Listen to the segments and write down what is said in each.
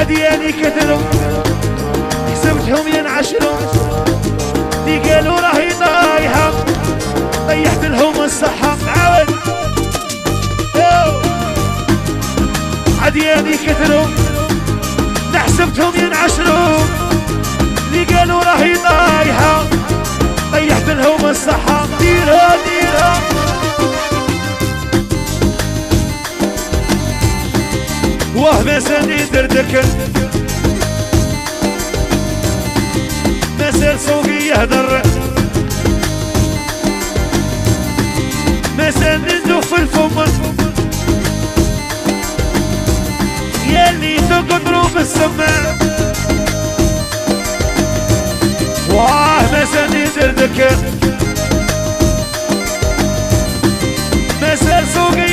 عدياني كثروا. حسبتهم ينعشروا. دي قالوا راهي طايحة طيحت لهم الصحة. عاود عدياني كثروا. نحسبتهم ينعشروا. اللي قالوا راهي طايحة طيحت لهم الصحة. ديرها ما سني دردك ما سال سوقي يهدر ما سال ندوف الفم ياللي تقدروا بالسماء واه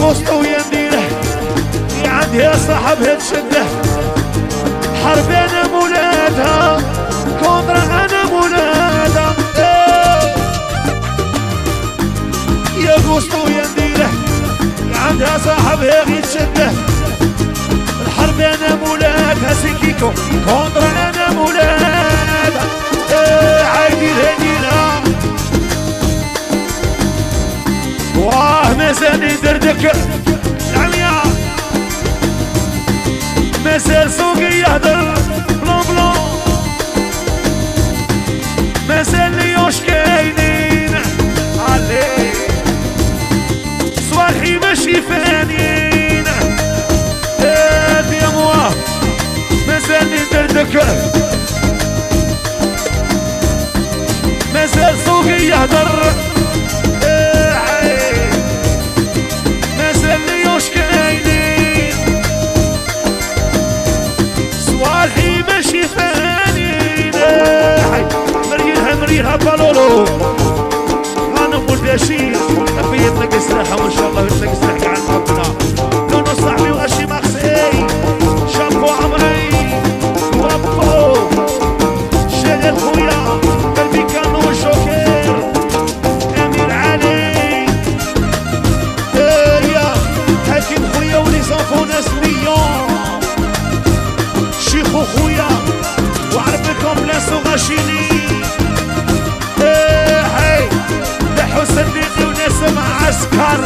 غوصة ويا نديره يا عندي يا صاحبها تشده حرب أنا مولادها كونترا أنا مولادها. يا غوصة ويا نديره يا عندها صاحبها تشده الحرب أنا مولادها سكيكو دردك العمياء. مازال سوقي يهدر. بلون بلون. مازال ليوش كاينين علي صوالحي ماشي فانيين هاد يا مواه مازال دردك. البشير أبي يتلقى سلاحه وان شاء الله يتلقى سلاحه عند ربنا لونو صاحبي وغشي مخسي شامبو عمري. وابو شغل خويا قلبي كانوا شوكير أمير علي. يا حكيم خويا ولي زانفو ناس مليون شيخو خويا وعربكم هاي ده حسن ديني وناس معسكر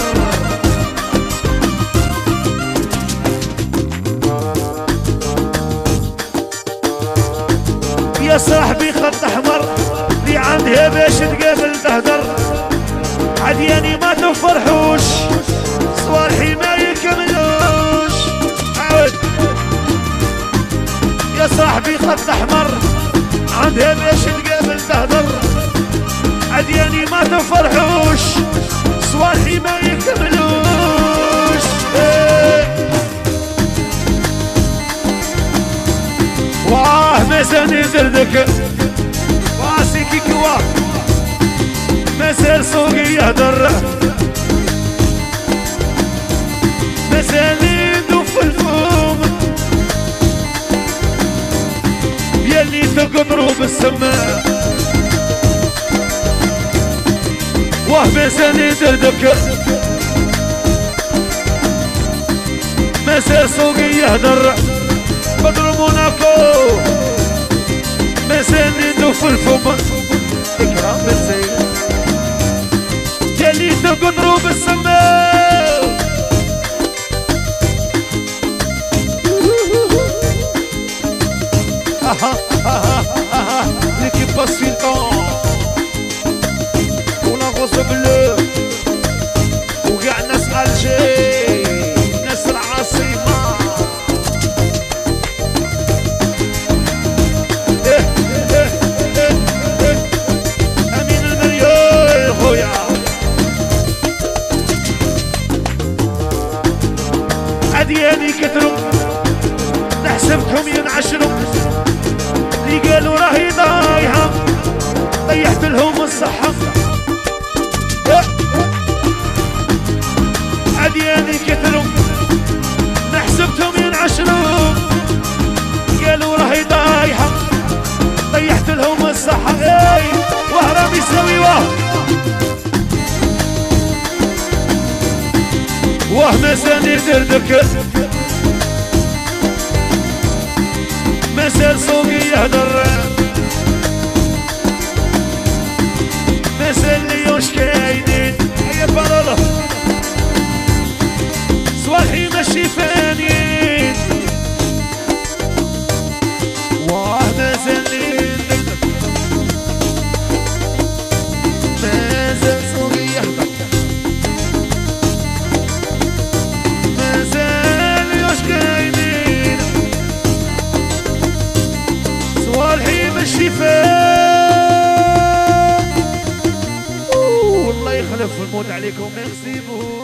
يا صاحبي خط أحمر اللي عندها باش تقابل تهدر عدياني ما تفرحوش صوالحي ما يكملوش. عود يا صاحبي خط أحمر عندها باش تقابل تهدر عدياني ما تفرحوش. صوالحي ما يكملوش. إيه. واه مازال زردك واه مازال يدردك مازال سوقي يهدر بدر موناكو مازال ندوف الفم اكرام بالزين يلي تقدروا بالسماء L'équipe passe le temps بوس بلو. وقع ناس الجي ناس العاصمة إيه إيه إيه أمين المليون خويا. أدياني كثروا نحسبتهم ينعشروا اللي قالوا راهي ضايعة طيحت لهم الصحة. عدياني كثروا نحسبتهم ينعشروا قالوا راهي ضايعة طيحت لهم الصحة. وهرم يسوي وهم وهم سني دردك مثل سوقي يهدر. يخلف الموت عليكم. ميرسي بو